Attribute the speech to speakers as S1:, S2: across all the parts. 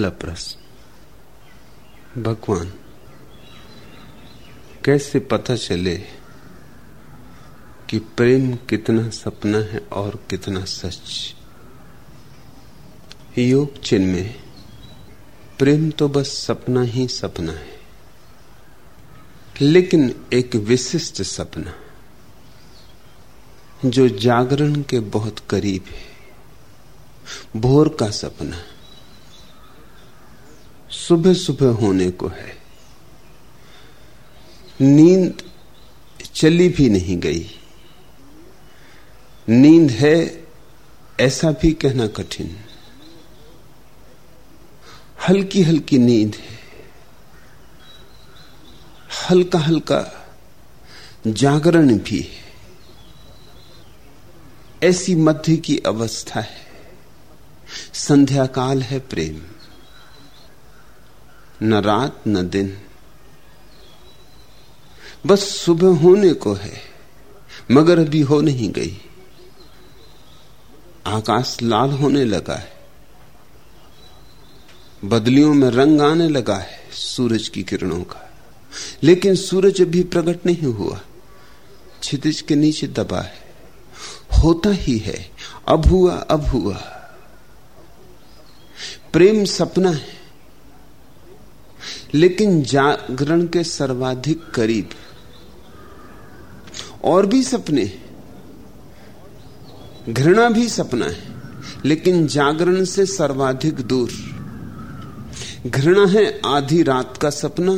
S1: पहला प्रश्न भगवान कैसे पता चले कि प्रेम कितना सपना है और कितना सच? योग चिन्ह में, प्रेम तो बस सपना ही सपना है, लेकिन एक विशिष्ट सपना, जो जागरण के बहुत करीब है, भोर का सपना। सुबह सुबह होने को है। नींद चली भी नहीं गई। नींद है ऐसा भी कहना कठिन। हल्की हल्की नींद है। हल्का हल्का जागरण भी है। ऐसी मध्य की अवस्था है। संध्या काल है प्रेम। न रात न दिन। बस सुबह होने को है, मगर अभी हो नहीं गई। आकाश लाल होने लगा है, बदलियों में रंग आने लगा है सूरज की किरणों का। लेकिन सूरज अभी प्रकट नहीं हुआ छितिज के नीचे दबा है। होता ही है, अब हुआ अब हुआ। प्रेम सपना है लेकिन जागरण के सर्वाधिक करीब। और भी सपने घृणा भी सपना है, लेकिन जागरण से सर्वाधिक दूर। घृणा है आधी रात का सपना,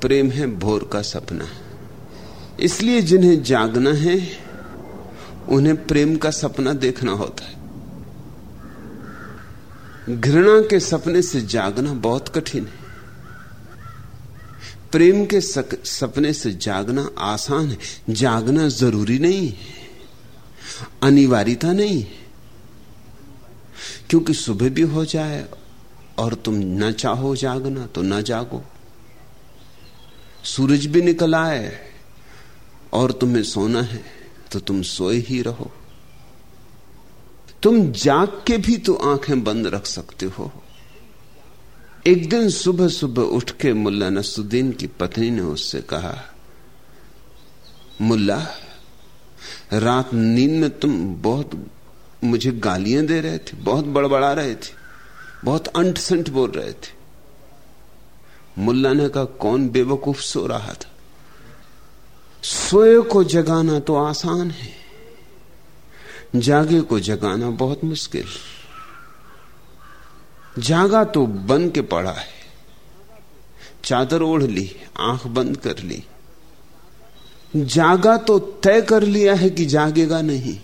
S1: प्रेम है भोर का सपना। इसलिए जिन्हें जागना है, उन्हें प्रेम का सपना देखना होता है। घृणा के सपने से जागना बहुत कठिन है। प्रेम के सपने से जागना आसान है। जागना ज़रूरी नहीं है। अनिवार्यता नहीं है। क्योंकि सुबह भी हो जाए और तुम न चाहो जागना तो न जागो। सूरज भी निकल आए और तुम्हें सोना है तो तुम सोए ही रहो। तुम जाग के भी तो आँखें बंद रख सकते हो। एक दिन सुबह सुबह उठ के मुल्ला नसुद्दीन की पत्नी ने उससे कहा, मुल्ला, रात नींद में तुम बहुत मुझे गालियाँ दे रहे थे, बहुत बड़बड़ा रहे थे, बहुत अंट संट बोल रहे थे। मुल्ला ने कहा, कौन बेवकूफ़ सो रहा था? सोए को जगाना तो आसान है, जागे को जगाना बहुत मुश्किल जागा तो बन के पड़ा है। चादर ओढ़ ली, आँख बंद कर ली। जागा तो तय कर लिया है कि जागेगा नहीं।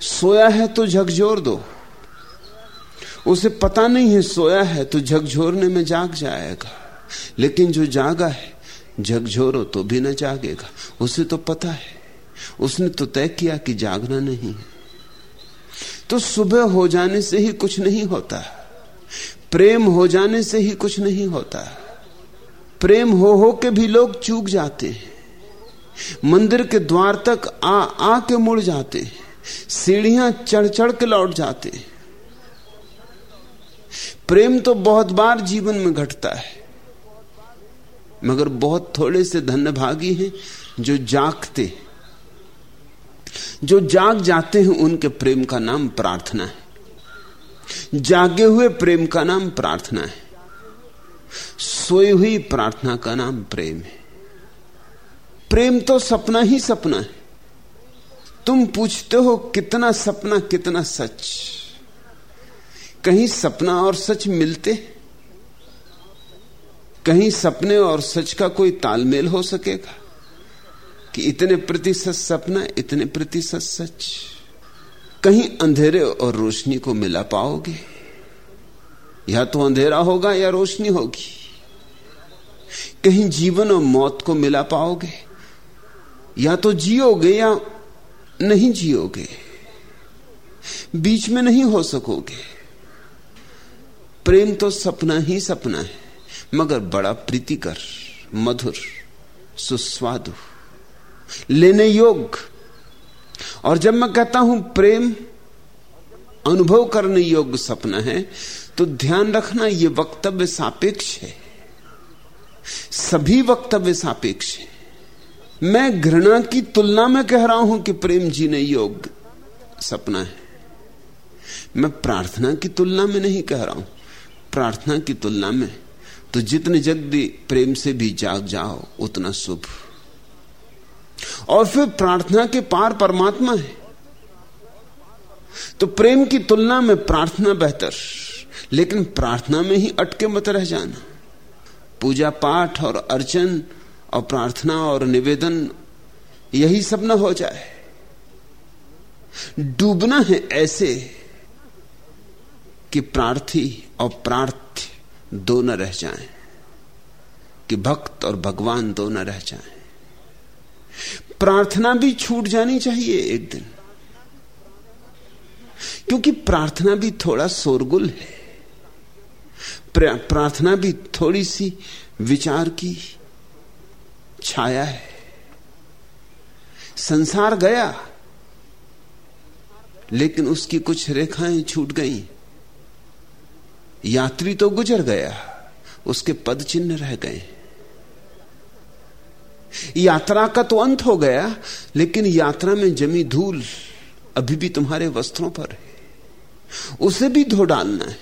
S1: सोया है तो झकझोर दो। उसे पता नहीं है सोया है तो झकझोरने में जाग जाएगा। लेकिन जो जागा है, झकझोरो तो भी न जागेगा। उसे तो पता है। उसने तो तय किया कि जागना नहीं तो सुबह हो जाने से ही कुछ नहीं होता। प्रेम हो जाने से ही कुछ नहीं होता। प्रेम हो हो के भी लोग चूक जाते हैं। मंदिर के द्वार तक आ आ के मुड़ जाते हैं। सीढ़ियाँ चढ़ चढ़ के लौट जाते हैं। प्रेम तो बहुत बार जीवन में घटता है। मगर बहुत थोड़े से धन्य भागी हैं जो जागते जो जाग जाते हैं उनके प्रेम का नाम प्रार्थना है। जागे हुए प्रेम का नाम प्रार्थना है। सोई हुई प्रार्थना का नाम प्रेम है। प्रेम तो सपना ही सपना है। तुम पूछते हो कितना सपना, कितना सच। कहीं सपना और सच मिलते कहीं सपने और सच का कोई तालमेल हो सकेगा। कि इतने प्रतिशत सपना, इतने प्रतिशत सच। कहीं अंधेरे और रोशनी को मिला पाओगे? या तो अंधेरा होगा या रोशनी होगी। कहीं जीवन और मौत को मिला पाओगे? या तो जियोगे या नहीं जियोगे? बीच में नहीं हो सकोगे। प्रेम तो सपना ही सपना है, मगर बड़ा प्रीतिकर, मधुर, सुस्वादु। लेने योग्य। और जब मैं कहता हूँ प्रेम, अनुभव करने योग्य सपना है तो ध्यान रखना यह वक्तव्य सापेक्ष है। सभी वक्तव्य सापेक्ष है। मैं घृणा की तुलना में कह रहा हूँ कि प्रेम जीने योग्य सपना है। मैं प्रार्थना की तुलना में नहीं कह रहा हूँ। प्रार्थना की तुलना में तो जितने जल्दी प्रेम से भी जाग जाओ, उतना शुभ। और फिर प्रार्थना के पार परमात्मा है। तो प्रेम की तुलना में प्रार्थना बेहतर, लेकिन प्रार्थना में ही अटके मत रह जाना। पूजा पाठ और अर्चन और प्रार्थना और निवेदन, यही सब ना हो जाए। डूबना है ऐसे कि प्रार्थी और प्रार्थ दो न रह जाएँ, कि भक्त और भगवान दो न रह जाएँ। प्रार्थना भी छूट जानी चाहिए एक दिन। क्योंकि प्रार्थना भी थोड़ा शोरगुल है। प्रार्थना भी थोड़ी सी विचार की छाया है। संसार गया, लेकिन उसकी कुछ रेखाएँ छूट गई। यात्री तो गुजर गया, उसके पद चिन्ह रह गए। यात्रा का तो अंत हो गया, लेकिन यात्रा में जमी धूल अभी भी तुम्हारे वस्त्रों पर है। उसे भी धो डालना है।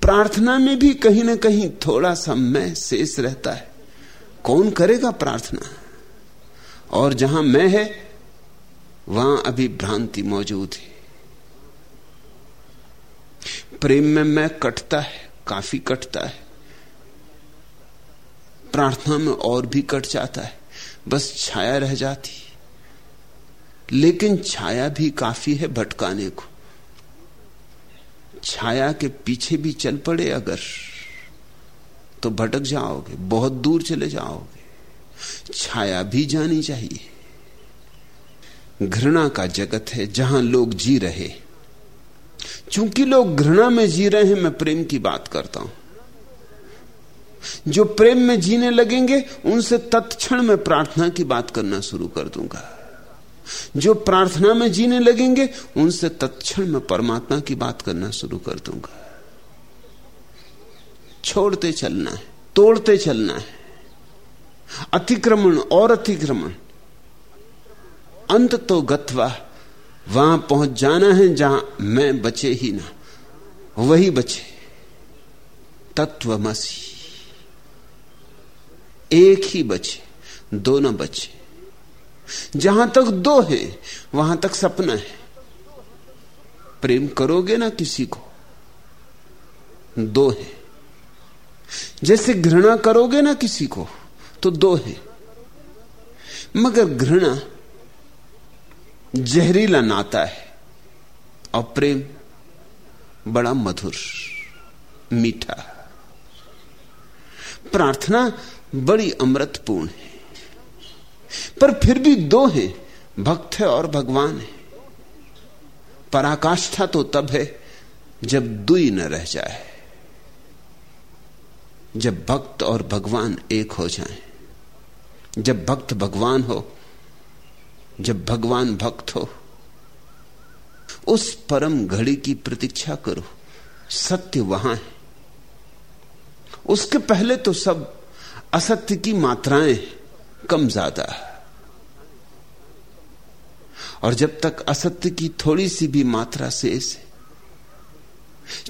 S1: प्रार्थना में भी कहीं ना कहीं थोड़ा सा मैं शेष रहता है। कौन करेगा प्रार्थना? और जहाँ मैं है, वहाँ अभी भ्रांति मौजूद है। प्रेम में मैं कटता है, काफ़ी कटता है। प्रार्थना में और भी कट जाता है। बस छाया रह जाती लेकिन छाया भी काफ़ी है भटकाने को। छाया के पीछे भी चल पड़े अगर तो भटक जाओगे, बहुत दूर चले जाओगे। छाया भी जानी चाहिए। घृणा का जगत है जहाँ लोग जी रहे। चूँकि लोग घृणा में जी रहे हैं, मैं प्रेम की बात करता हूँ। जो प्रेम में जीने लगेंगे, उनसे तत्क्षण में प्रार्थना की बात करना शुरू कर दूँगा। जो प्रार्थना में जीने लगेंगे, उनसे तत्क्षण में परमात्मा की बात करना शुरू कर दूँगा। छोड़ते चलना है, तोड़ते चलना है। अतिक्रमण और अतिक्रमण। अंत तो गत्वा वहाँ पहुँच जाना है जहाँ मैं बचे ही ना, वही बचे। तत्वमसी। एक ही बचे, दो न बचे। जहाँ तक दो है, वहाँ तक सपना है। प्रेम करोगे ना किसी को? दो है। जैसे घृणा करोगे ना किसी को तो दो है। मगर घृणा जहरीला नाता है और प्रेम बड़ा मधुर, मीठा। प्रार्थना बड़ी अमृतपूर्ण है। पर फिर भी दो हैं भक्त है और भगवान है। पराकाष्ठा तो तब है जब दुई न रह जाए। जब भक्त और भगवान एक हो जाएँ, जब भक्त भगवान हो जब भगवान भक्त हो उस परम घड़ी की प्रतीक्षा करो सत्य वहाँ है। उसके पहले तो सब असत्य की मात्राएँ कम ज़्यादा और जब तक असत्य की थोड़ी सी भी मात्रा शेष है,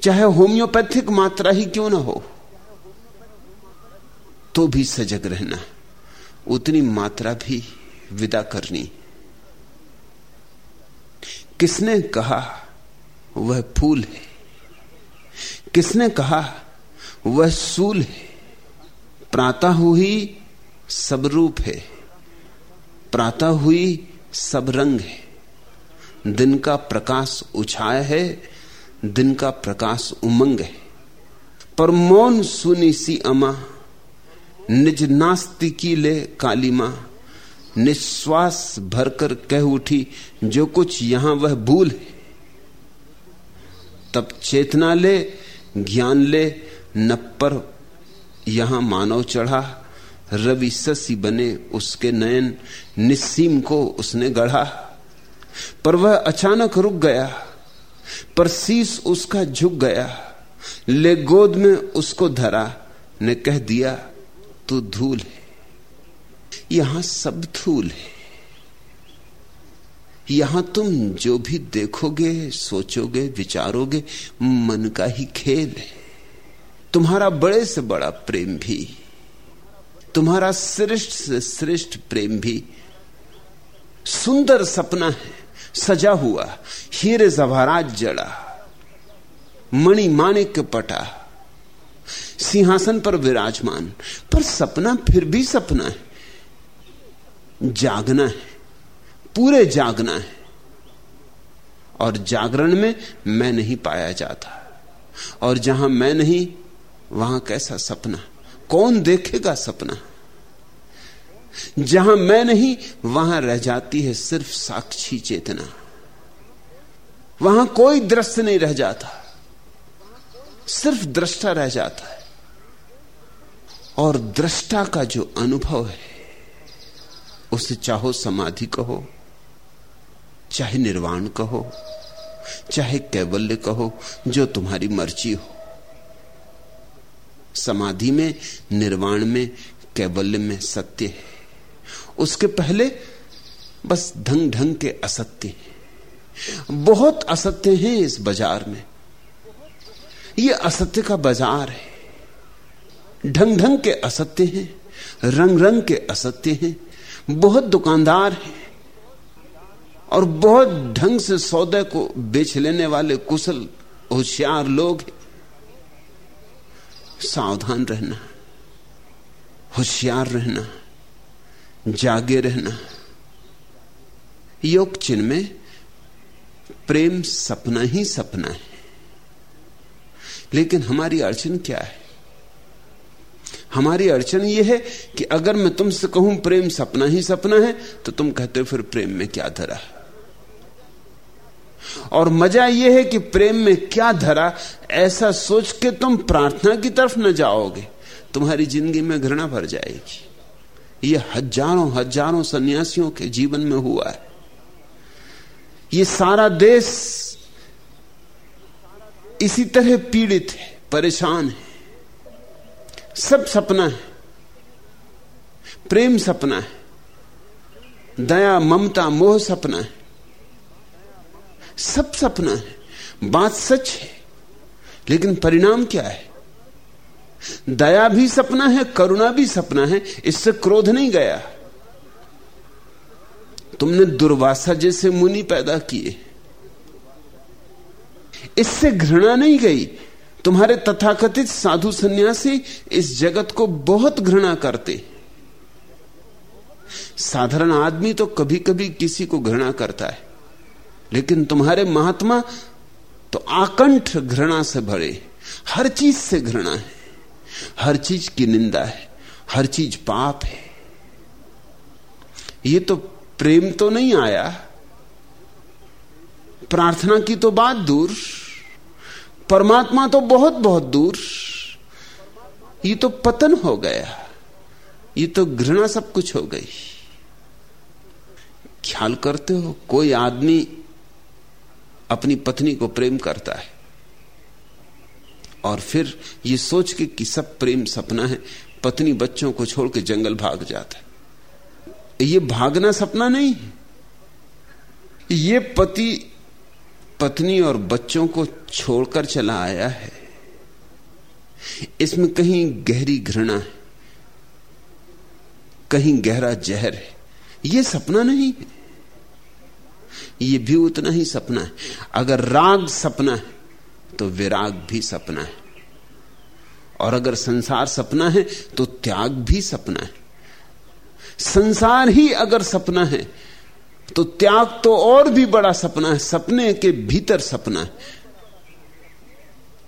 S1: चाहे होम्योपैथिक मात्रा ही क्यों ना हो तो भी सजग रहना, उतनी मात्रा भी विदा करनी। किसने कहा वह फूल है? किसने कहा वह सूल है? प्रातः हुई सब रूप है। प्रातः हुई सब रंग है। दिन का प्रकाश उछाय है, दिन का प्रकाश उमंग है। पर मौन सुनी सी अमा, निज नास्ति की ले काली माँ, निश्वास भरकर कह उठी, जो कुछ यहाँ वह भूल है। तब चेतना ले, ज्ञान ले नप्पर यहाँ मानव चढ़ा, रवि ससी बने उसके नयन, निस्सीम को उसने गढ़ा। पर वह अचानक रुक गया, पर शीश उसका झुक गया, ले गोद में उसको धरा, ने कह दिया, तू धूल है, यहाँ सब धूल है। यहाँ तुम जो भी देखोगे, सोचोगे, विचारोगे, मन का ही खेल है। तुम्हारा बड़े से बड़ा प्रेम भी, तुम्हारा श्रेष्ठ से श्रेष्ठ प्रेम भी सुंदर सपना है, सजा हुआ, हीरे जवारात जड़ा, मणि माणिक पटा, सिंहासन पर विराजमान, पर सपना फिर भी सपना है, जागना है, पूरे जागना है, और जागरण में मैं नहीं पाया जाता, और जहाँ मैं नहीं वहाँ कैसा सपना? कौन देखेगा सपना? जहाँ मैं नहीं, वहाँ रह जाती है सिर्फ़ साक्षी चेतना। वहाँ कोई दृश्य नहीं रह जाता। सिर्फ़ दृष्टा रह जाता है। और दृष्टा का जो अनुभव है, उसे चाहो समाधि कहो, चाहे निर्वाण कहो, चाहे कैवल्य कहो, जो तुम्हारी मर्ज़ी हो। समाधि में, निर्वाण में, कैवल्य में सत्य है। उसके पहले बस ढंग ढंग के असत्य हैं। बहुत असत्य हैं इस बाज़ार में। ये असत्य का बाज़ार है। ढंग ढंग के असत्य हैं रंग रंग के असत्य हैं, बहुत दुकानदार हैं, और बहुत ढंग से सौदे को बेच लेने वाले कुशल, होशियार लोग हैं। सावधान रहना, होशियार रहना, जागे रहना। योग चिन्ह में प्रेम सपना ही सपना है। लेकिन हमारी अड़चन क्या है? हमारी अड़चन यह है कि अगर मैं तुमसे कहूँ प्रेम सपना ही सपना है तो तुम कहते हो फिर प्रेम में क्या धरा और मज़ा यह है कि प्रेम में क्या धरा, ऐसा सोच के तुम प्रार्थना की तरफ़ न जाओगे, तुम्हारी ज़िंदगी में घृणा भर जाएगी। यह हज़ारों हज़ारों सन्यासियों के जीवन में हुआ है। ये सारा देश इसी तरह पीड़ित है, परेशान है। सब सपना है। प्रेम सपना है। दया, ममता, मोह सपना है। सब सपना है। बात सच है, लेकिन परिणाम क्या है? दया भी सपना है, करुणा भी सपना है, इससे क्रोध नहीं गया। तुमने दुर्वासा जैसे मुनि पैदा किए। इससे घृणा नहीं गई। तुम्हारे तथाकथित साधु सन्यासी इस जगत को बहुत घृणा करते। साधारण आदमी तो कभी कभी किसी को घृणा करता है। लेकिन तुम्हारे महात्मा तो आकंठ घृणा से भरे, हर चीज़ से घृणा है, हर चीज़ की निंदा है, हर चीज़ पाप है। ये तो प्रेम तो नहीं आया, प्रार्थना की तो बात दूर, परमात्मा तो बहुत बहुत दूर, ये तो पतन हो गया, ये तो घृणा सब कुछ हो गई। ख्याल करते हो, कोई आदमी अपनी पत्नी को प्रेम करता है। और फिर ये सोच के कि सब प्रेम सपना है, पत्नी बच्चों को छोड़ के जंगल भाग जाता है। ये भागना सपना नहीं है। ये पति, पत्नी और बच्चों को छोड़कर चला आया है। इसमें कहीं गहरी घृणा है, कहीं गहरा जहर है। यह सपना नहीं है। यह भी उतना ही सपना है। अगर राग सपना है तो विराग भी सपना है। और अगर संसार सपना है तो त्याग भी सपना है। संसार ही अगर सपना है तो त्याग तो और भी बड़ा सपना है, सपने के भीतर सपना है।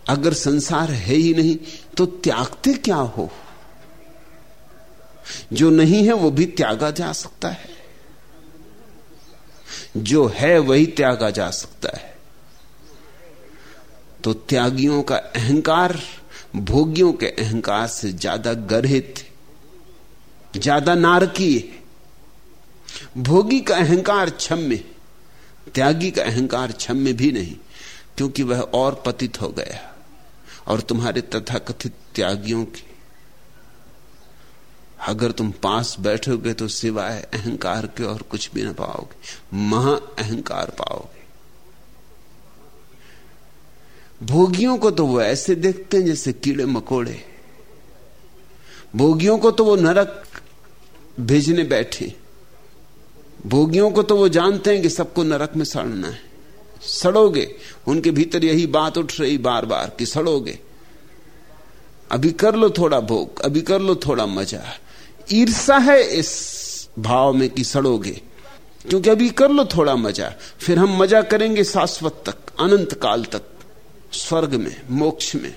S1: अगर संसार है ही नहीं तो त्यागते क्या हो? जो नहीं है, वो भी त्यागा जा सकता है। जो है वही त्यागा जा सकता है। तो त्यागियों का अहंकार भोगियों के अहंकार से ज़्यादा गर्हित ज़्यादा नारकीय भोगी का अहंकार क्षम्य त्यागी का अहंकार क्षम्य भी नहीं, क्योंकि वह और पतित हो गया और तुम्हारे तथाकथित त्यागियों के अगर तुम पास बैठोगे तो सिवाय अहंकार के और कुछ भी ना पाओगे। महा अहंकार पाओगे। भोगियों को तो वो ऐसे देखते हैं जैसे कीड़े मकोड़े। भोगियों को तो वो नरक भेजने बैठे। भोगियों को तो वो जानते हैं कि सबको नरक में सड़ना है। सड़ोगे, उनके भीतर यही बात उठ रही बार बार कि सड़ोगे। अभी कर लो थोड़ा भोग, अभी कर लो थोड़ा मज़ा। ईर्षा है इस भाव में कि सड़ोगे। क्योंकि अभी कर लो थोड़ा मज़ा, फिर हम मज़ा करेंगे शाश्वत तक, अनंत काल तक, स्वर्ग में, मोक्ष में।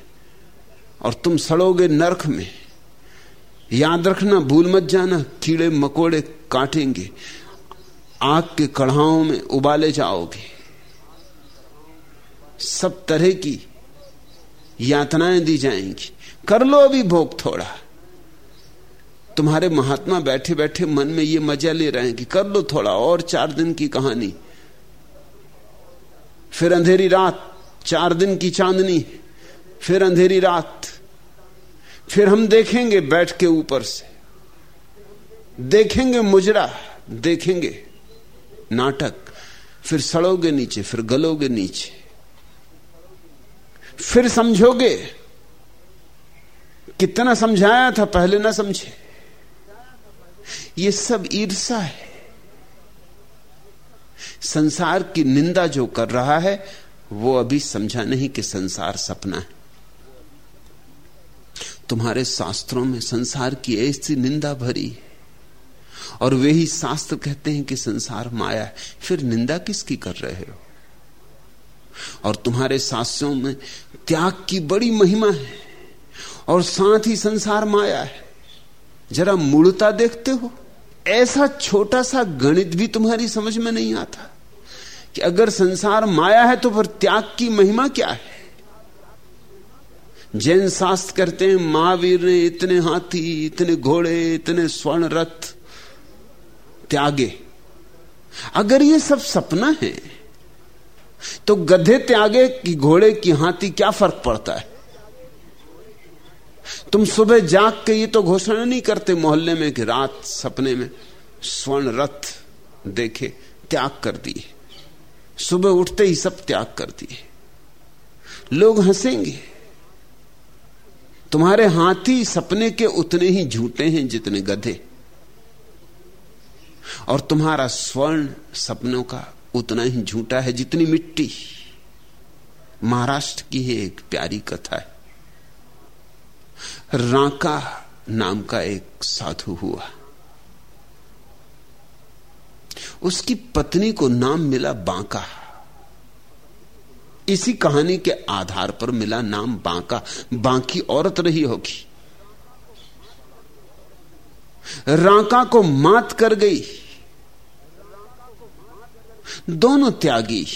S1: और तुम सड़ोगे नरक में। याद रखना, भूल मत जाना, कीड़े मकोड़े काटेंगे, आग के कढ़ाओं में उबाले जाओगे। सब तरह की यातनाएँ दी जाएँगी। कर लो अभी भोग थोड़ा। तुम्हारे महात्मा बैठे बैठे मन में ये मज़ा ले रहे हैं कि कर लो थोड़ा और चार दिन की कहानी। फिर अंधेरी रात, चार दिन की चांदनी, फिर अंधेरी रात। फिर हम देखेंगे बैठ के ऊपर से। देखेंगे मुजरा, देखेंगे नाटक। फिर सड़ोगे नीचे, फिर गलोगे नीचे। फिर समझोगे। कितना समझाया था पहले ना समझे। ये सब ईर्षा है। संसार की निंदा जो कर रहा है, वो अभी समझा नहीं कि संसार सपना है। तुम्हारे शास्त्रों में संसार की ऐसी निंदा भरी है। और वे ही शास्त्र कहते हैं कि संसार माया है। फिर निंदा किसकी कर रहे हो? और तुम्हारे शास्त्रों में त्याग की बड़ी महिमा है। और साथ ही संसार माया है। जरा मूलता देखते हो। ऐसा छोटा सा गणित भी तुम्हारी समझ में नहीं आता कि अगर संसार माया है तो फिर त्याग की महिमा क्या है? जैन शास्त्र करते हैं, महावीर ने इतने हाथी, इतने घोड़े, इतने स्वर्ण रथ त्यागे। अगर ये सब सपना है तो गधे त्यागे कि घोड़े की हाथी क्या फ़र्क पड़ता है? तुम सुबह जाग के ये तो घोषणा नहीं करते मोहल्ले में कि रात सपने में स्वर्ण रथ देखे, त्याग कर दिए। सुबह उठते ही सब त्याग कर दिए। लोग हंसेंगे। तुम्हारे हाथी सपने के उतने ही झूठे हैं जितने गधे। और तुम्हारा स्वर्ण सपनों का उतना ही झूठा है जितनी मिट्टी। महाराष्ट्र की है एक प्यारी कथा है। राका नाम का एक साधु हुआ। उसकी पत्नी को नाम मिला बांका। इसी कहानी के आधार पर मिला नाम बांका। बांकी औरत रही होगी। राका को मात कर गई। दोनों त्यागी।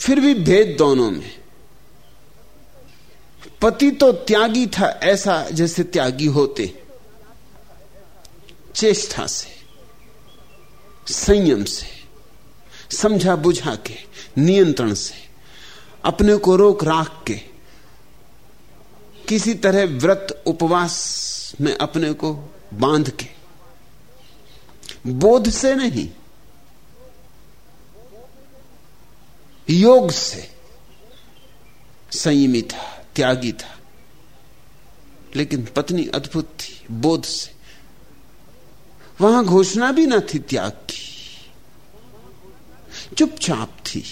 S1: फिर भी भेद दोनों में। पति तो त्यागी था, ऐसा जैसे त्यागी होते। चेष्टा से, संयम से, समझा बुझा के, नियंत्रण से, अपने को रोक राख के, किसी तरह व्रत उपवास में अपने को बाँध के। बोध से नहीं, योग से संयमी था। त्यागी था। लेकिन पत्नी अद्भुत थी, बोध से। वहाँ घोषणा भी ना थी त्याग की। चुपचाप थी।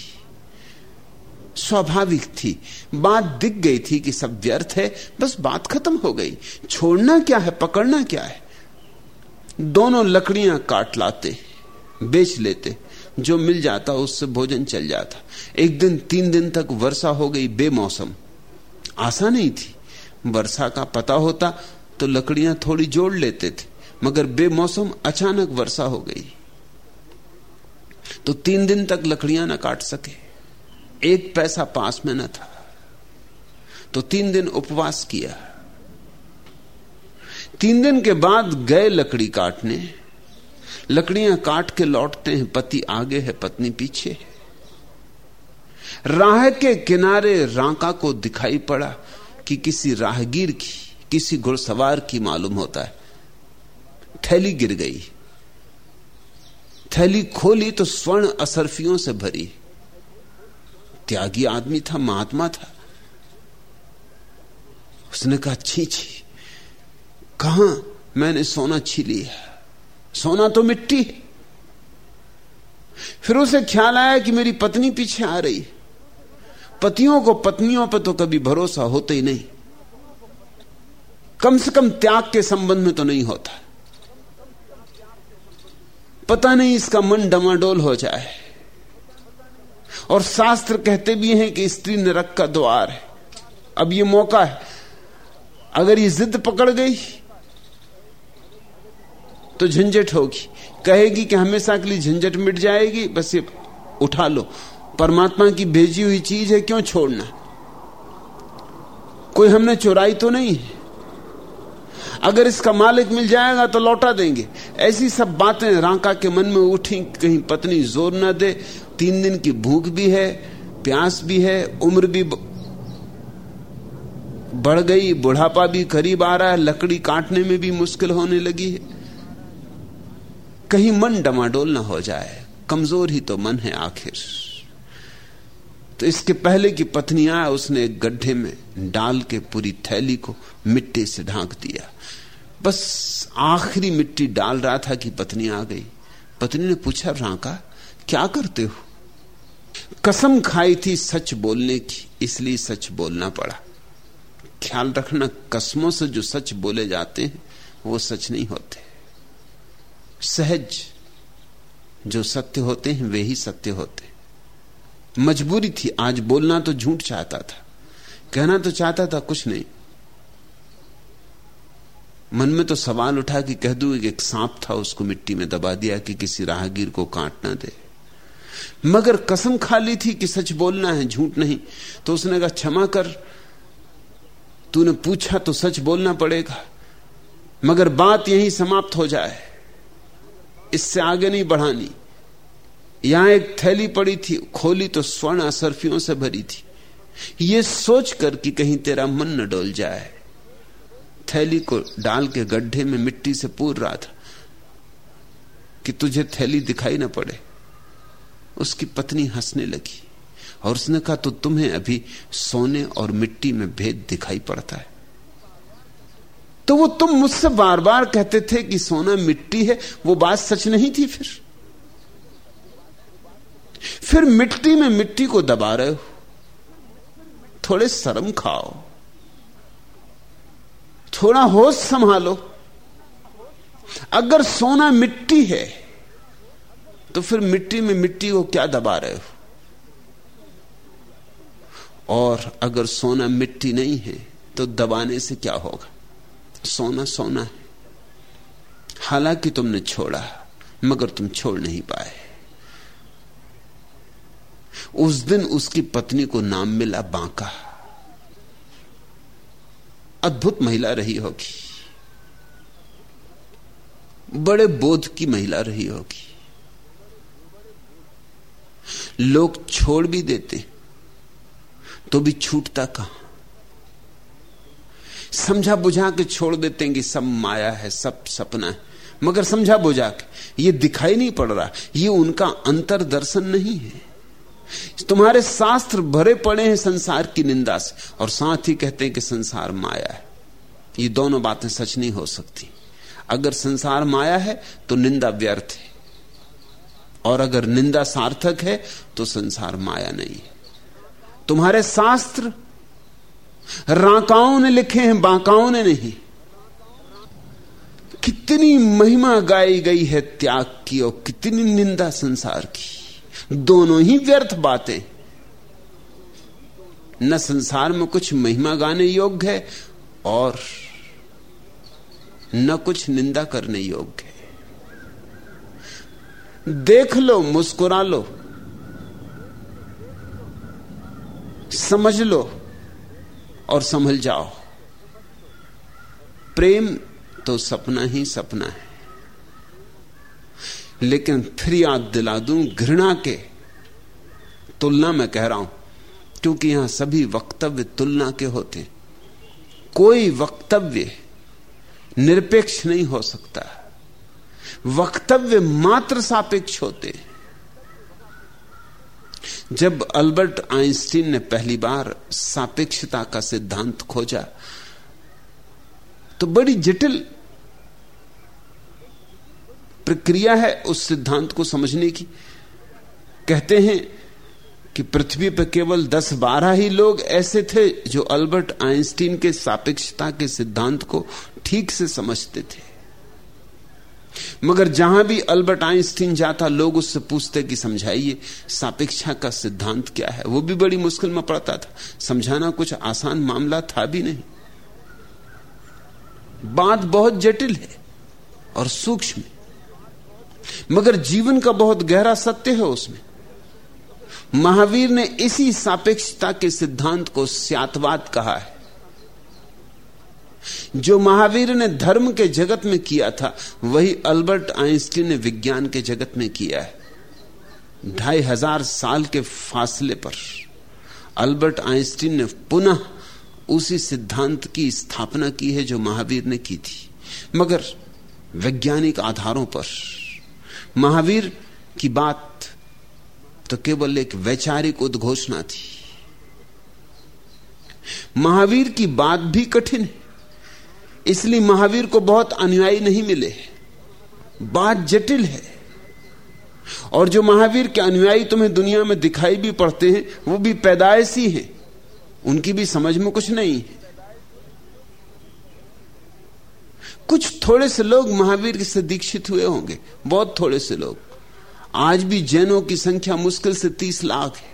S1: स्वाभाविक थी। बात दिख गई थी कि सब व्यर्थ है, बस बात खत्म हो गई। छोड़ना क्या है, पकड़ना क्या है? दोनों लकड़ियाँ काट लाते, बेच लेते। जो मिल जाता, उससे भोजन चल जाता। एक दिन, तीन दिन तक वर्षा हो गई, बेमौसम। आशा नहीं थी। वर्षा का पता होता तो लकड़ियाँ थोड़ी जोड़ लेते थे, मगर बेमौसम अचानक वर्षा हो गई। तो तीन दिन तक लकड़ियाँ ना काट सके, एक पैसा पास में न था। तो तीन दिन उपवास किया। तीन दिन के बाद गए लकड़ी काटने। लकड़ियाँ काट के लौटते हैं, पति आगे है, पत्नी पीछे है। राह के किनारे रांका को दिखाई पड़ा कि किसी राहगीर की, किसी घुड़सवार की मालूम होता है। थैली गिर गई। थैली खोली तो स्वर्ण असरफियों से भरी। त्यागी आदमी था, महात्मा था। उसने कहा, छी छी, कहा मैंने सोना छी लिया सोना तो मिट्टी है। फिर उसे ख्याल आया कि मेरी पत्नी पीछे आ रही पतियों को पत्नियों पर तो कभी भरोसा होता ही नहीं। कम से कम त्याग के संबंध में तो नहीं होता। पता नहीं इसका मन डमाडोल हो जाए। और शास्त्र कहते भी हैं कि स्त्री नरक का द्वार है। अब यह मौका है। अगर ये जिद पकड़ गई तो झंझट होगी। कहेगी कि हमेशा के लिए झंझट मिट जाएगी, बस ये उठा लो। परमात्मा की भेजी हुई चीज़ है, क्यों छोड़ना? कोई हमने चुराई तो नहीं है? अगर इसका मालिक मिल जाएगा तो लौटा देंगे। ऐसी सब बातें रांका के मन में उठी, कहीं पत्नी ज़ोर ना दे। तीन दिन की भूख भी है, प्यास भी है, उम्र भी बढ़ गई, बुढ़ापा भी करीब आ रहा है, लकड़ी काटने में भी मुश्किल होने लगी है। कहीं मन डमाडोल ना हो जाए, कमज़ोर ही तो मन है आखिर। तो इसके पहले की पत्नी आया उसने एक गड्ढे में डाल के पूरी थैली को मिट्टी से ढांक दिया। बस आखिरी मिट्टी डाल रहा था कि पत्नी आ गई। पत्नी ने पूछा, राका, क्या करते हो? कसम खाई थी सच बोलने की, इसलिए सच बोलना पड़ा। ख्याल रखना, कस्मों से जो सच बोले जाते हैं, वो सच नहीं होते। सहज जो सत्य होते हैं, वे ही सत्य होते मजबूरी थी। आज बोलना तो झूठ चाहता था। कहना तो चाहता था, कुछ नहीं। मन में तो सवाल उठा कि कह दू, एक सांप था, उसको मिट्टी में दबा दिया कि किसी राहगीर को काट ना दे। मगर कसम खा ली थी कि सच बोलना है, झूठ नहीं। तो उसने कहा, क्षमा कर। तूने पूछा तो सच बोलना पड़ेगा। मगर बात यही समाप्त हो जाए। इससे आगे नहीं बढ़ानी। यहाँ एक थैली पड़ी थी, खोली तो स्वर्ण असरफियों से भरी थी। ये सोच कर कि कहीं तेरा मन न डोल जाए। थैली को डाल के गड्ढे में मिट्टी से पूर रहा था कि तुझे थैली दिखाई ना पड़े। उसकी पत्नी हंसने लगी और उसने कहा तो तुम्हें अभी सोने और मिट्टी में भेद दिखाई पड़ता है। तो वो तुम मुझसे बार बार कहते थे कि सोना मिट्टी है, वो बात सच नहीं थी फिर। फिर मिट्टी में मिट्टी को दबा रहे हो। थोड़े शर्म खाओ। थोड़ा होश संभालो। अगर सोना मिट्टी है तो फिर मिट्टी में मिट्टी को क्या दबा रहे हो? और अगर सोना मिट्टी नहीं है तो दबाने से क्या होगा? सोना सोना है। हालाँकि तुमने छोड़ा, मगर तुम छोड़ नहीं पाए। उस दिन उसकी पत्नी को नाम मिला बांका। अद्भुत महिला रही होगी। बड़े बोध की महिला रही होगी। लोग छोड़ भी देते तो भी छूटता कहाँ? समझा बुझा के छोड़ देते हैं कि सब माया है, सब सपना है। मगर समझा बुझा के ये दिखाई नहीं पड़ रहा, ये उनका अंतर दर्शन नहीं है। तुम्हारे शास्त्र भरे पड़े हैं संसार की निंदा से। और साथ ही कहते हैं कि संसार माया है। ये दोनों बातें सच नहीं हो सकती। अगर संसार माया है तो निंदा व्यर्थ है। और अगर निंदा सार्थक है तो संसार माया नहीं है। तुम्हारे शास्त्र राकाओं ने लिखे हैं, बाकाओं ने नहीं। कितनी महिमा गाई गई है त्याग की और कितनी निंदा संसार की। दोनों ही व्यर्थ बातें। न संसार में कुछ महिमा गाने योग्य है और न कुछ निंदा करने योग्य है। देख लो, मुस्कुरा लो, समझ लो और संभल जाओ। प्रेम तो सपना ही सपना है। लेकिन फिर याद दिला दूँ घृणा के तुलना में कह रहा हूँ, क्योंकि यहाँ सभी वक्तव्य तुलना के होते हैं। कोई वक्तव्य निरपेक्ष नहीं हो सकता। वक्तव्य मात्र सापेक्ष होते हैं। जब अल्बर्ट आइंस्टीन ने पहली बार सापेक्षता का सिद्धांत खोजा तो बड़ी जटिल प्रक्रिया है उस सिद्धांत को समझने की। कहते हैं कि पृथ्वी पर केवल 10-12 ही लोग ऐसे थे जो अल्बर्ट आइंस्टीन के सापेक्षता के सिद्धांत को ठीक से समझते थे। मगर जहाँ भी अल्बर्ट आइंस्टीन जाता, लोग उससे पूछते कि समझाइए, सापेक्षा का सिद्धांत क्या है? वो भी बड़ी मुश्किल में पड़ता था। समझाना कुछ आसान मामला था भी नहीं। बात बहुत जटिल है और सूक्ष्म मगर जीवन का बहुत गहरा सत्य है उसमें। महावीर ने इसी सापेक्षता के सिद्धांत को स्यातवाद कहा है। जो महावीर ने धर्म के जगत में किया था, वही अल्बर्ट आइंस्टीन ने विज्ञान के जगत में किया है। ढाई हज़ार साल के फासले पर अल्बर्ट आइंस्टीन ने पुनः उसी सिद्धांत की स्थापना की है जो महावीर ने की थी। मगर वैज्ञानिक आधारों पर महावीर की बात तो केवल एक वैचारिक उद्घोषणा थी। महावीर की बात भी कठिन है, इसलिए महावीर को बहुत अनुयायी नहीं मिले बात जटिल है, और जो महावीर के अनुयायी तुम्हें दुनिया में दिखाई भी पड़ते हैं, वो भी पैदाइशी हैं। उनकी भी समझ में कुछ नहीं है। कुछ थोड़े से लोग महावीर से दीक्षित हुए होंगे, बहुत थोड़े से लोग। आज भी जैनों की संख्या मुश्किल से तीस लाख है।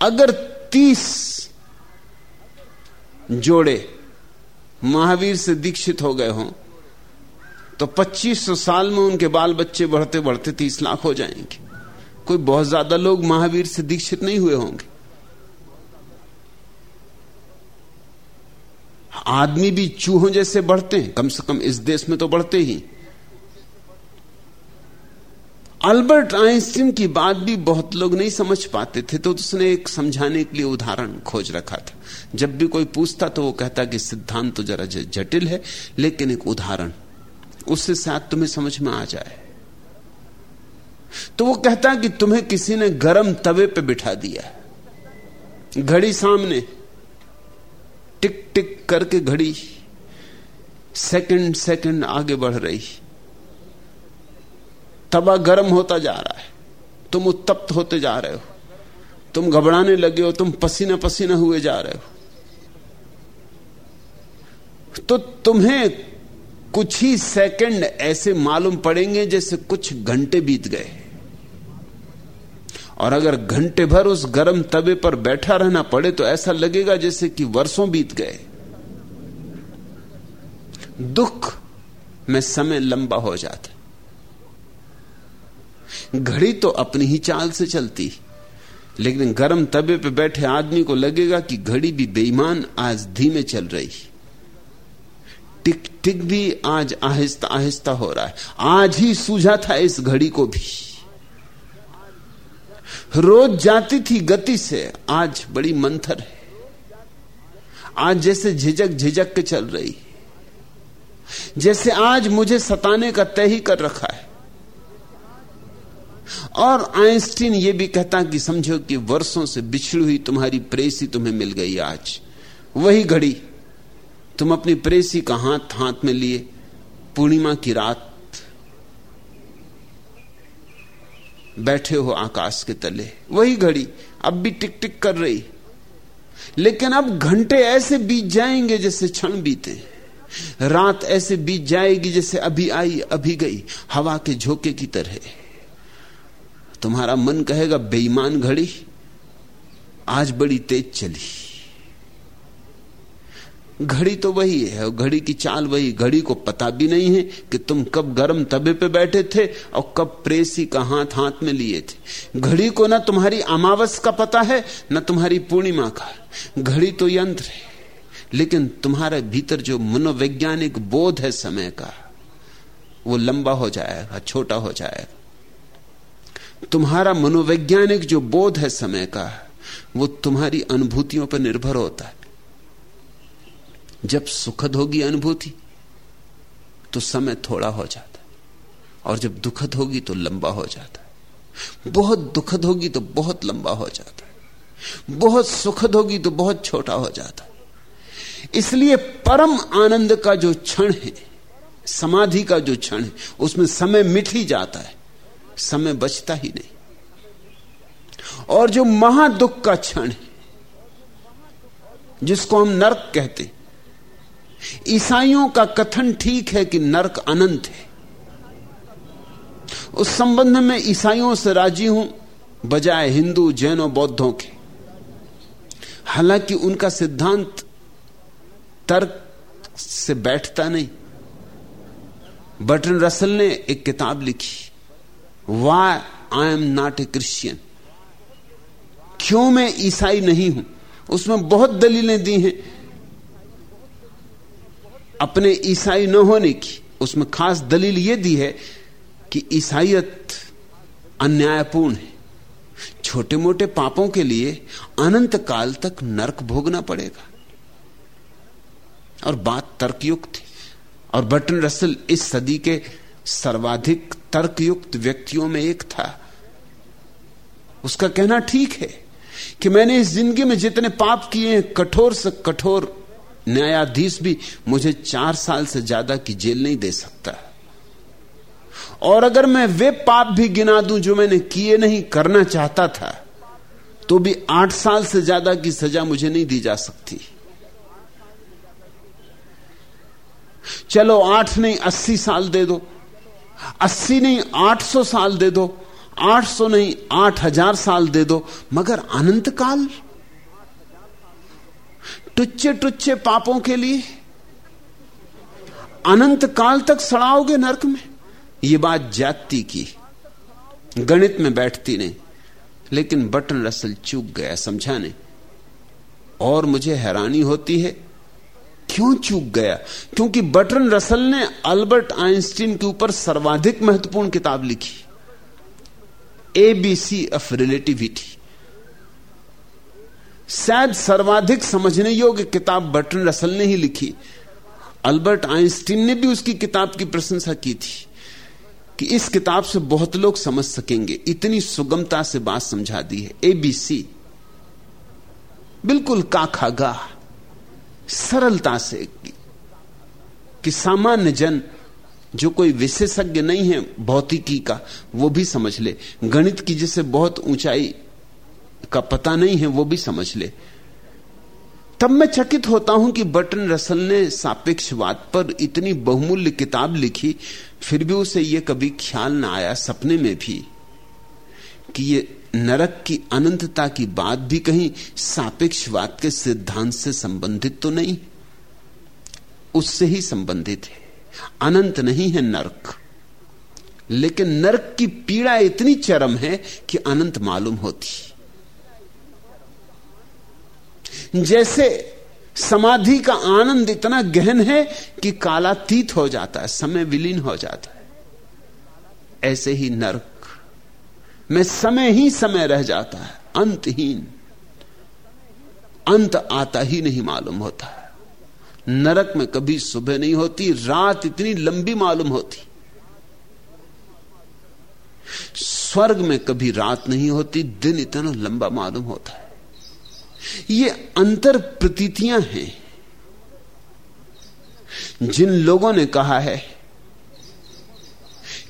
S1: अगर तीस जोड़े महावीर से दीक्षित हो गए हों तो 2500 साल में उनके बाल बच्चे बढ़ते बढ़ते तीस लाख हो जाएँगे। कोई बहुत ज़्यादा लोग महावीर से दीक्षित नहीं हुए होंगे। आदमी भी चूहों जैसे बढ़ते हैं। कम से कम इस देश में तो बढ़ते ही। अल्बर्ट आइंस्टीन की बात भी बहुत लोग नहीं समझ पाते थे तो उसने एक समझाने के लिए उदाहरण खोज रखा था। जब भी कोई पूछता तो वो कहता कि सिद्धांत तो जरा जटिल है, लेकिन एक उदाहरण, उससे शायद तुम्हें समझ में आ जाए। तो वो कहता कि तुम्हें किसी ने गरम तवे पे बिठा दिया। घड़ी सामने टिक टिक करके घड़ी सेकंड सेकंड आगे बढ़ रही। तवा गर्म होता जा रहा है। तुम उत्तप्त होते जा रहे हो। तुम घबराने लगे हो, तुम पसीना पसीना हुए जा रहे हो। तो तुम्हें कुछ ही सेकंड ऐसे मालूम पड़ेंगे जैसे कुछ घंटे बीत गए। और अगर घंटे भर उस गर्म तवे पर बैठा रहना पड़े तो ऐसा लगेगा जैसे कि वर्षों बीत गए। दुख में समय लंबा हो जाता घड़ी तो अपनी ही चाल से चलती, लेकिन गर्म तबे पे बैठे आदमी को लगेगा कि घड़ी भी बेईमान आज धीमे चल रही। टिक टिक भी आज आहिस्ता आहिस्ता हो रहा है। आज ही सूझा था इस घड़ी को भी। रोज जाती थी गति से, आज बड़ी मंथर है। आज जैसे झिझक झिझक के चल रही जैसे आज मुझे सताने का तय ही कर रखा है। और आइंस्टीन यह भी कहता कि समझो कि वर्षों से बिछड़ी हुई तुम्हारी प्रेसी तुम्हें मिल गई आज। वही घड़ी तुम अपनी प्रेसी का हाथ हाथ में लिए पूर्णिमा की रात बैठे हो आकाश के तले। वही घड़ी अब भी टिक टिक कर रही। लेकिन अब घंटे ऐसे बीत जाएँगे जैसे क्षण बीते। रात ऐसे बीत जाएगी जैसे अभी आई, अभी गई, हवा के झोंके की तरह। तुम्हारा मन कहेगा, बेईमान घड़ी, आज बड़ी तेज चली। घड़ी तो वही है और घड़ी की चाल वही, घड़ी को पता भी नहीं है कि तुम कब गर्म तबे पे बैठे थे और कब प्रेसी का हाथ हाथ में लिए थे। घड़ी को ना तुम्हारी अमावस का पता है, न तुम्हारी पूर्णिमा का। घड़ी तो यंत्र है, लेकिन तुम्हारे भीतर जो मनोवैज्ञानिक बोध है समय का, वो लंबा हो जाएगा, छोटा हो जाएगा। तुम्हारा मनोवैज्ञानिक जो बोध है समय का, वो तुम्हारी अनुभूतियों पर निर्भर होता है। जब सुखद होगी अनुभूति तो समय थोड़ा हो जाता है। और जब दुखद होगी तो लंबा हो जाता है। बहुत दुखद होगी तो बहुत लंबा हो जाता है। बहुत सुखद होगी तो बहुत छोटा हो जाता है। इसलिए परम आनंद का जो क्षण है, समाधि का जो क्षण है, उसमें समय मिट ही जाता है। समय बचता ही नहीं। और जो महादुख का क्षण है, जिसको हम नरक कहते ईसाइयों का कथन ठीक है कि नरक अनंत है। उस संबंध में ईसाइयों से राज़ी हूँ, बजाय हिंदू, जैनों बौद्धों के। हालाँकि उनका सिद्धांत तर्क से बैठता नहीं। बटन रसल ने एक किताब लिखी why I am not a Christian क्यों मैं ईसाई नहीं हूँ? उसमें बहुत दलीलें दी हैं। अपने ईसाई न होने की, उसमें खास दलील यह दी है कि ईसाइयत अन्यायपूर्ण है। छोटे मोटे पापों के लिए अनंत काल तक नरक भोगना पड़ेगा। और बात तर्कयुक्त थी। और बटन रसल इस सदी के सर्वाधिक तर्कयुक्त व्यक्तियों में एक था। उसका कहना ठीक है कि मैंने इस ज़िंदगी में जितने पाप किए हैं, कठोर से कठोर न्यायाधीश भी मुझे चार साल से ज़्यादा की जेल नहीं दे सकता। और अगर मैं वे पाप भी गिना दूँ जो मैंने किए नहीं, करना चाहता था तो भी आठ साल से ज़्यादा की सजा मुझे नहीं दी जा सकती। चलो, आठ नहीं, अस्सी साल दे दो। अस्सी नहीं, आठ सौ साल दे दो। आठ सौ नहीं, आठ हज़ार साल दे दो। मगर अनंत काल? टुच्चे टुच्चे पापों के लिए? अनंत काल तक सड़ाओगे नरक में? यह बात जाति की, गणित में बैठती नहीं, लेकिन बटन रसल चूक गया समझाने और मुझे हैरानी होती है, क्यों चूक गया? क्योंकि बटन रसल ने अल्बर्ट आइंस्टीन के ऊपर सर्वाधिक महत्वपूर्ण किताब लिखी। एबीसी ऑफ़ रिलेटिविटी शायद सर्वाधिक समझने योग्य किताब बटन रसल ने ही लिखी। अल्बर्ट आइंस्टीन ने भी उसकी किताब की प्रशंसा की थी कि इस किताब से बहुत लोग समझ सकेंगे। इतनी सुगमता से बात समझा दी है। एबीसी बिल्कुल गा सरलता से कि सामान्य जन जो कोई विशेषज्ञ नहीं है, भौतिकी का, वो भी समझ ले। गणित की जिसे बहुत ऊंचाई का पता नहीं है, वो भी समझ ले। तब मैं चकित होता हूँ कि बटन रसल ने सापेक्षवाद पर इतनी बहुमूल्य किताब लिखी, फिर भी उसे यह कभी ख्याल ना आया सपने में भी, कि ये नरक की अनंतता की बात भी कहीं सापेक्षवाद के सिद्धांत से संबंधित तो नहीं। उससे ही संबंधित है। अनंत नहीं है नरक। लेकिन नरक की पीड़ा इतनी चरम है कि अनंत मालूम होती। जैसे समाधि का आनंद इतना गहन है कि कालातीत हो जाता है, समय विलीन हो जाता है। ऐसे ही नरक में समय ही समय रह जाता है, अंतहीन। अंत आता ही नहीं मालूम होता। नरक में कभी सुबह नहीं होती, रात इतनी लंबी मालूम होती। स्वर्ग में कभी रात नहीं होती, दिन इतना लंबा मालूम होता है। ये अंतर प्रतीतियाँ हैं। जिन लोगों ने कहा है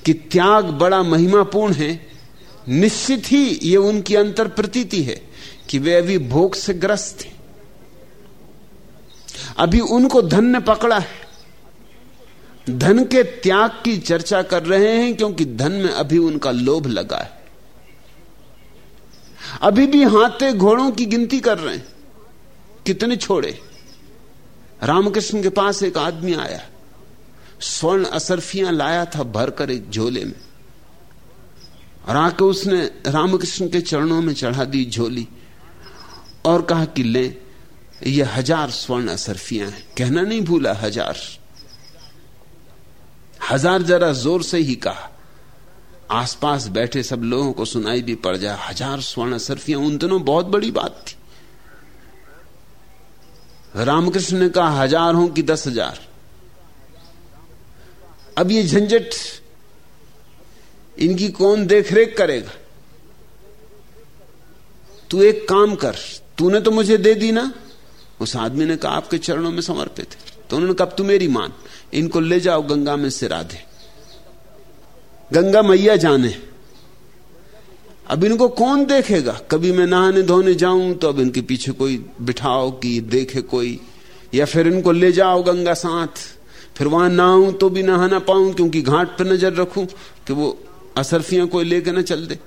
S1: कि त्याग बड़ा महिमापूर्ण है, निश्चित ही ये उनकी अंतर प्रतीति है कि वे अभी भोग से ग्रस्त हैं। अभी उनको धन ने पकड़ा है। धन के त्याग की चर्चा कर रहे हैं क्योंकि धन में अभी उनका लोभ लगा है। अभी भी हाथे घोड़ों की गिनती कर रहे हैं। कितने छोड़े। रामकृष्ण के पास एक आदमी आया। स्वर्ण असरफियाँ लाया था भरकर एक झोले में। और आके उसने रामकृष्ण के चरणों में चढ़ा दी झोली और कहा कि ले, ये हज़ार स्वर्ण असरफियाँ हैं। कहना नहीं भूला, हज़ार। हज़ार जरा ज़ोर से ही कहा। आसपास बैठे सब लोगों को सुनाई भी पड़ जाए। हज़ार स्वर्ण सर्फियाँ, उन दिनों बहुत बड़ी बात थी। रामकृष्ण ने कहा, हज़ार हो कि दस हज़ार? अब ये झंझट इनकी कौन देखरेख करेगा? तू एक काम कर, तूने तो मुझे दे दी ना? उस आदमी ने कहा, आपके चरणों में समर्पित है। तो उन्होंने कहा तू मेरी मान। इनको ले जाओ गंगा में सिरा दे। गंगा मैया जाने। अब इनको कौन देखेगा? कभी मैं नहाने धोने जाऊँ तो अब इनके पीछे कोई बिठाओ कि देखे कोई। या फिर इनको ले जाओ गंगा साथ। फिर वहाँ नहाऊं तो भी नहा ना पाऊँ क्योंकि घाट पर नज़र रखूँ कि वो असरफियाँ कोई लेके ना चल दे।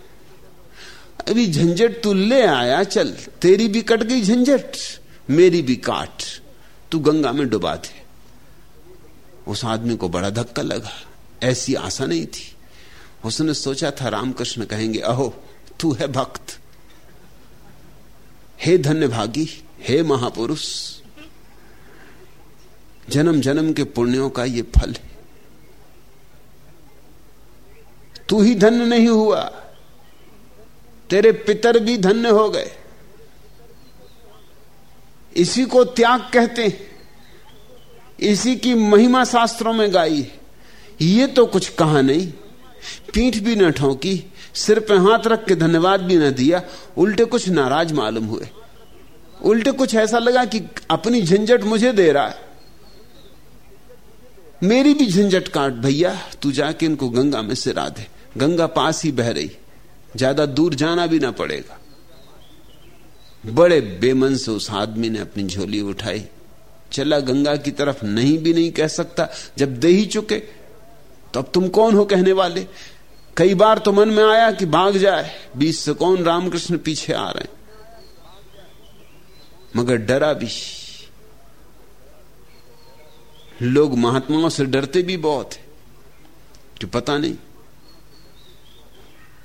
S1: अभी झंझट तू ले आया चल। तेरी भी कट गई झंझट, मेरी भी काट। तू गंगा में डुबा दे। उस आदमी को बड़ा धक्का लगा। ऐसी आशा नहीं थी। उसने सोचा था रामकृष्ण कहेंगे, अहो, तू है भक्त। हे धन्य भागी हे महापुरुष जन्म जन्म के पुण्यों का ये फल है। तू ही धन्य नहीं हुआ, तेरे पितर भी धन्य हो गए। इसी को त्याग कहते हैं, इसी की महिमा शास्त्रों में गाई है। ये तो कुछ कहा नहीं। पीठ भी न ठोंकी, सिर पे हाथ रख के धन्यवाद भी न दिया, उल्टे कुछ नाराज़ मालूम हुए। उल्टे कुछ ऐसा लगा कि अपनी झंझट मुझे दे रहा है। मेरी भी झंझट काट, भैया, तू जाके इनको गंगा में सिरा दे। गंगा पास ही बह रही। ज़्यादा दूर जाना भी ना पड़ेगा। बड़े बेमन से उस आदमी ने अपनी झोली उठाई। चला गंगा की तरफ़ नहीं भी नहीं कह सकता। जब दे ही चुके तो अब तुम कौन हो कहने वाले? कई बार तो मन में आया कि भाग जाए। बीच से कौन रामकृष्ण पीछे आ रहे मगर डरा भी। लोग महात्माओं से डरते भी बहुत है। कि पता नहीं?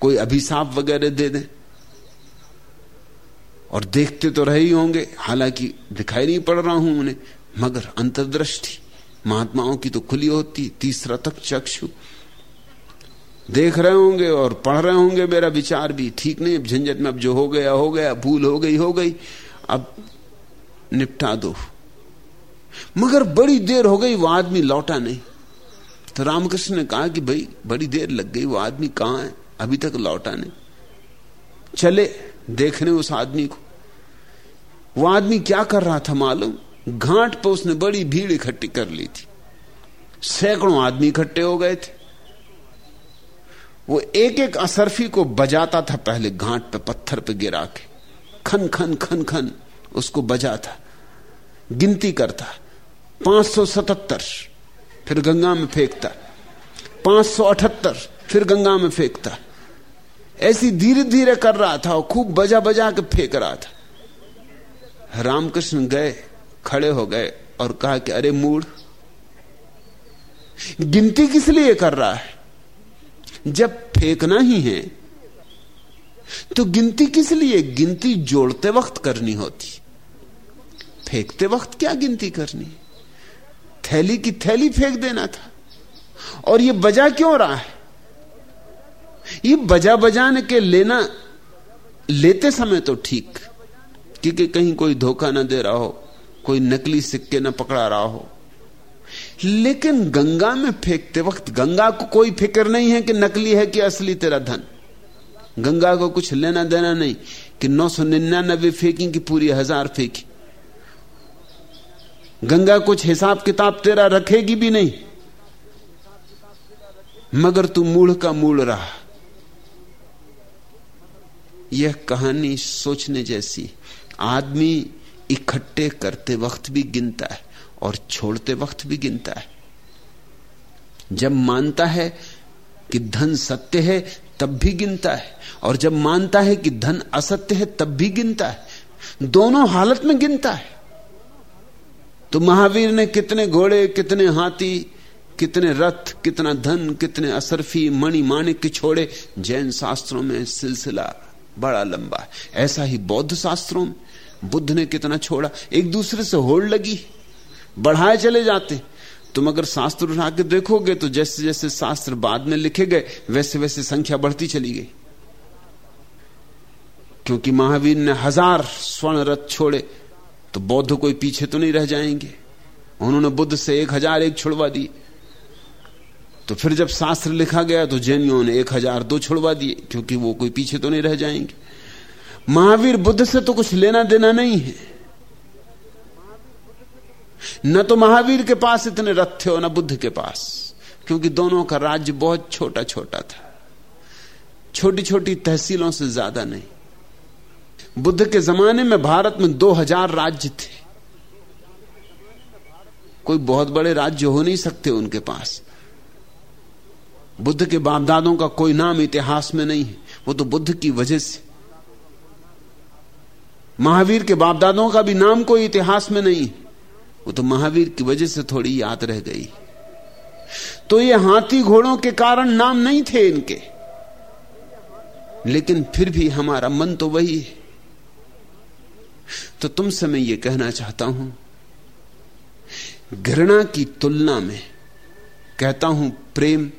S1: कोई अभिशाप वगैरह दे दें। और देखते तो रहे ही होंगे। हालाँकि दिखाई नहीं पड़ रहा हूँ उन्हें, मगर अंतर्दृष्टि। महात्माओं की तो खुली होती, तीसरा तक चक्षु। देख रहे होंगे और पढ़ रहे होंगे, मेरा विचार भी ठीक नहीं। झंझट में अब जो हो गया हो गया, भूल हो गई हो गई। अब निपटा दो। मगर बड़ी देर हो गई, वो आदमी लौटा नहीं। तो रामकृष्ण ने कहा कि भाई, बड़ी देर लग गई, वो आदमी कहाँ है? अभी तक लौटा नहीं। चले, देखने उस आदमी को। वो आदमी क्या कर रहा था मालूम? घाट पर उसने बड़ी भीड़ इकट्ठी कर ली थी। सैकड़ों आदमी इकट्ठे हो गए थे। वो एक एक असरफी को बजाता था, पहले घाट पे पत्थर पे गिरा के। खन खन खन खन, उसको बजाता। गिनती करता। पाँच सौ सतहत्तर, फिर गंगा में फेंकता। पाँच सौ अठहत्तर, फिर गंगा में फेंकता। ऐसी धीरे धीरे कर रहा था और खूब बजा बजा के फेंक रहा था। रामकृष्ण गए। खड़े हो गए और कहा कि अरे मूड गिनती किस लिए कर रहा है? जब फेंकना ही है तो गिनती किस लिए? गिनती जोड़ते वक्त करनी होती। फेंकते वक्त क्या गिनती करनी? थैली की थैली फेंक देना था। और ये बजा क्यों रहा है? ये बजा बजाने के लेना, लेते समय तो ठीक, क्योंकि कहीं कोई धोखा ना दे रहा हो। कोई नकली सिक्के ना पकड़ा रहा हो। लेकिन गंगा में फेंकते वक्त गंगा को कोई फ़िक्र नहीं है कि नकली है कि असली तेरा धन। गंगा को कुछ लेना देना नहीं कि नौ सौ निन्यानबे फेंकी कि पूरी हज़ार फेंकी। गंगा कुछ हिसाब किताब तेरा रखेगी भी नहीं। मगर तू मूढ़ का मूढ़ रहा। यह कहानी सोचने जैसी। आदमी इकट्ठे करते वक्त भी गिनता है और छोड़ते वक्त भी गिनता है। जब मानता है कि धन सत्य है, तब भी गिनता है। और जब मानता है कि धन असत्य है, तब भी गिनता है। दोनों हालत में गिनता है। तो महावीर ने कितने घोड़े, कितने हाथी, कितने रथ, कितना धन, कितने असरफी, मणि माणिक छोड़े, जैन शास्त्रों में सिलसिला बड़ा लंबा है। ऐसा ही बौद्ध शास्त्रों में बुद्ध ने कितना छोड़ा? एक दूसरे से होड़ लगी। बढ़ाए चले जाते। तुम अगर शास्त्र उठा के देखोगे तो जैसे जैसे शास्त्र बाद में लिखे गए, वैसे वैसे संख्या बढ़ती चली गई। क्योंकि महावीर ने हज़ार स्वर्ण रथ छोड़े तो बौद्ध कोई पीछे तो नहीं रह जाएँगे। उन्होंने बुद्ध से एक हज़ार एक छुड़वा दी तो फिर जब शास्त्र लिखा गया तो जैनियों ने एक हज़ार दो छुड़वा दिए, क्योंकि वो कोई पीछे तो नहीं रह जाएँगे। महावीर बुद्ध से तो कुछ लेना देना नहीं है। न तो महावीर के पास इतने रथ थे और न बुद्ध के पास, क्योंकि दोनों का राज्य बहुत छोटा छोटा था। छोटी छोटी तहसीलों से ज़्यादा नहीं। बुद्ध के जमाने में भारत में दो हज़ार राज्य थे। कोई बहुत बड़े राज्य हो नहीं सकते उनके पास। बुद्ध के बापदादों का कोई नाम इतिहास में नहीं है। वो तो बुद्ध की वजह से महावीर के बापदादों का भी नाम कोई इतिहास में नहीं। वो तो महावीर की वजह से थोड़ी याद रह गई। तो ये हाथी घोड़ों के कारण नाम नहीं थे इनके। लेकिन फिर भी हमारा मन तो वही है। तो तुमसे मैं ये कहना चाहता हूँ, घृणा की तुलना में कहता हूँ, प्रेम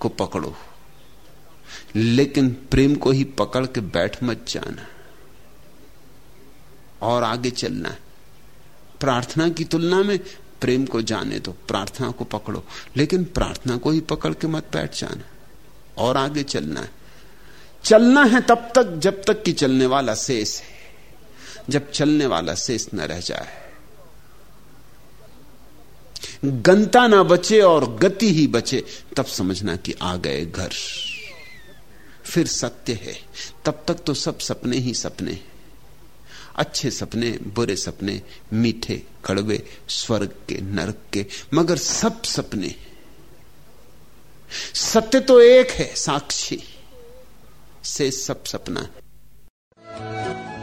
S1: को पकड़ो। लेकिन प्रेम को ही पकड़ के बैठ मत जाना। और आगे चलना है। प्रार्थना की तुलना में प्रेम को जाने दो, प्रार्थना को पकड़ो, लेकिन प्रार्थना को ही पकड़ के मत बैठ जाना और आगे चलना है। चलना है तब तक जब तक कि चलने वाला शेष है, जब चलने वाला शेष न रह जाए। गंता ना बचे और गति ही बचे, तब समझना कि आ गए घर। फिर सत्य है, तब तक तो सब सपने ही सपने हैं। अच्छे सपने, बुरे सपने, मीठे, कड़वे, स्वर्ग के, नरक के, मगर सब सपने। सत्य तो एक है, साक्षी से सब सपना। है